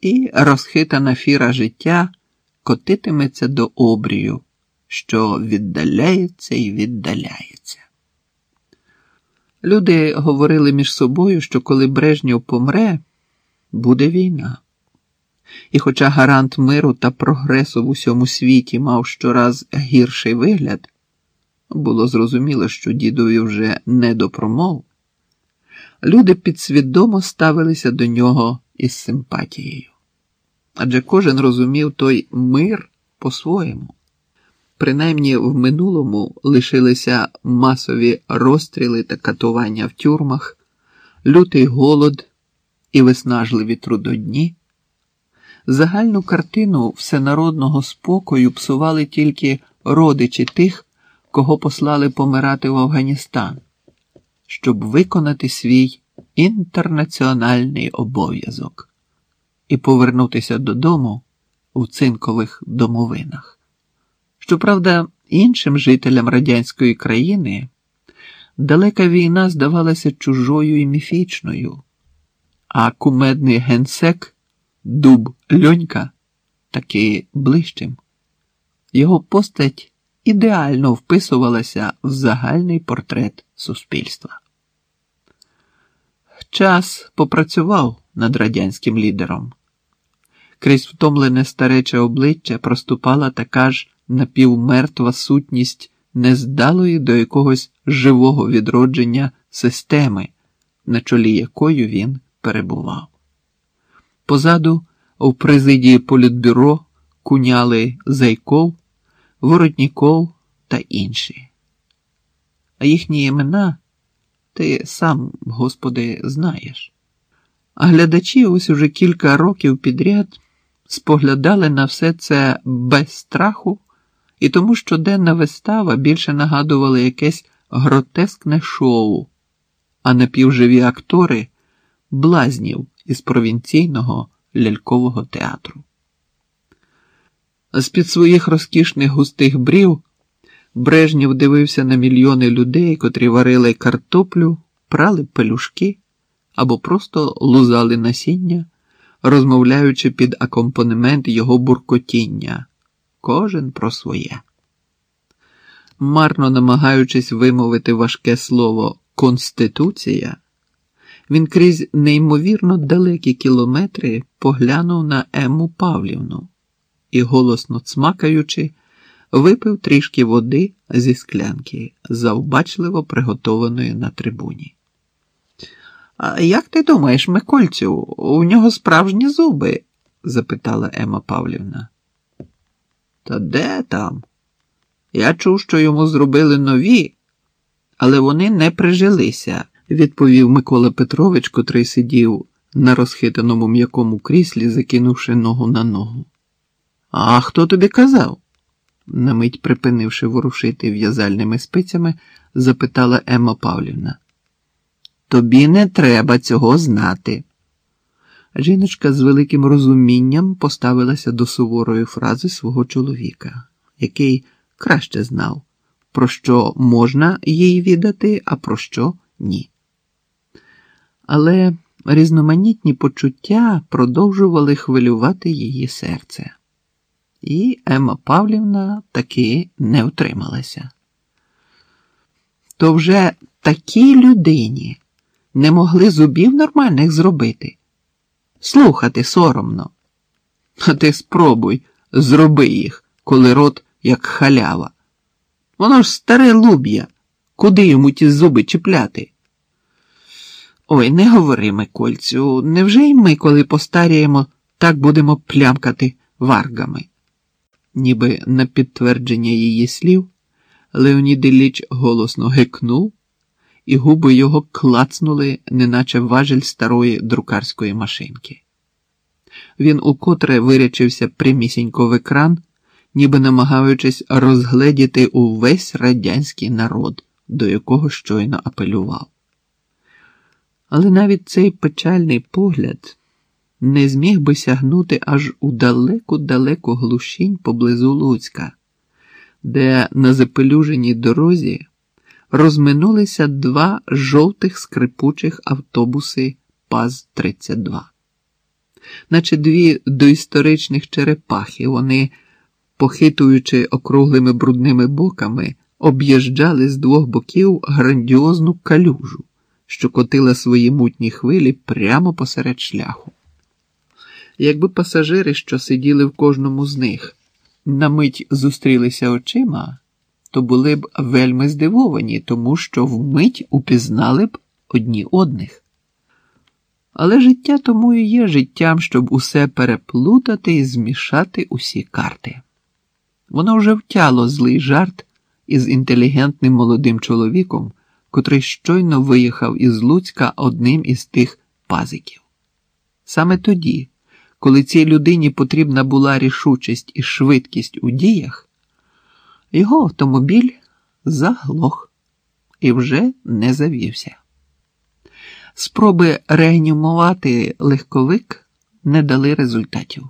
і розхитана фіра життя котитиметься до обрію, що віддаляється і віддаляється. Люди говорили між собою, що коли Брежнєв помре, буде війна. І хоча гарант миру та прогресу в усьому світі мав щораз гірший вигляд, було зрозуміло, що дідові вже не до промов, люди підсвідомо ставилися до нього із симпатією. Адже кожен розумів той мир по-своєму. Принаймні в минулому лишилися масові розстріли та катування в тюрмах, лютий голод і виснажливі трудодні. Загальну картину всенародного спокою псували тільки родичі тих, кого послали помирати в Афганістан, щоб виконати свій інтернаціональний обов'язок і повернутися додому у цинкових домовинах. Щоправда, іншим жителям радянської країни далека війна здавалася чужою і міфічною, а кумедний генсек Дуб Льонька таки ближчим. Його постать ідеально вписувалася в загальний портрет суспільства. Час попрацював над радянським лідером. Крізь втомлене старече обличчя проступала така ж напівмертва сутність нездалої до якогось живого відродження системи, на чолі якою він перебував. Позаду, у президії політбюро, куняли Зайков, Воротніков та інші. А їхні імена ти сам, Господи, знаєш. А глядачі ось уже кілька років підряд споглядали на все це без страху і тому щоденна вистава більше нагадувала якесь гротескне шоу, а напівживі актори блазнів із провінційного лялькового театру. З під своїх розкішних густих брів Брежнєв дивився на мільйони людей, котрі варили картоплю, прали пелюшки або просто лузали насіння, розмовляючи під акомпанемент його буркотіння, кожен про своє. Марно намагаючись вимовити важке слово Конституція, він крізь неймовірно далекі кілометри поглянув на Ему Павлівну і, голосно цмакаючи, випив трішки води зі склянки, завбачливо приготованої на трибуні. А як ти думаєш, Микольцю, у нього справжні зуби? запитала Ема Павлівна. Та де там? Я чув, що йому зробили нові, але вони не прижилися, відповів Микола Петрович, котрий сидів на розхитаному м'якому кріслі, закинувши ногу на ногу. А хто тобі казав? на мить припинивши ворушити в'язальними спицями, запитала Емма Павлівна. Тобі не треба цього знати. Жіночка з великим розумінням поставилася до суворої фрази свого чоловіка, який краще знав, про що можна їй віддати, а про що ні. Але різноманітні почуття продовжували хвилювати її серце. І Емма Павлівна таки не втрималася. То вже такій людині не могли зубів нормальних зробити. Слухати соромно. А ти спробуй, зроби їх, коли рот як халява. Воно ж старе луб'я. Куди йому ті зуби чіпляти? Ой, не говори, Микольцю, невже й ми, коли постаріємо, так будемо плямкати варгами? Ніби на підтвердження її слів, Леонід Ілліч голосно гикнув, і губи його клацнули, неначе важель старої друкарської машинки. Він укотре вирячився прямісінько в екран, ніби намагаючись розгледіти увесь радянський народ, до якого щойно апелював. Але навіть цей печальний погляд не зміг би сягнути аж у далеку-далеку глушінь поблизу Луцька, де на запелюженій дорозі розминулися два жовтих скрипучих автобуси ПАЗ-32. наче дві доісторичних черепахи, вони, похитуючи округлими брудними боками, об'їжджали з двох боків грандіозну калюжу, що котила свої мутні хвилі прямо посеред шляху. Якби пасажири, що сиділи в кожному з них, на мить зустрілися очима, то були б вельми здивовані, тому що вмить упізнали б одні одних. Але життя тому і є життям, щоб усе переплутати і змішати усі карти. Воно вже втяло злий жарт із інтелігентним молодим чоловіком, котрий щойно виїхав із Луцька одним із тих пазиків. Саме тоді, коли цій людині потрібна була рішучість і швидкість у діях, його автомобіль заглох і вже не завівся. Спроби реанімувати легковик не дали результатів.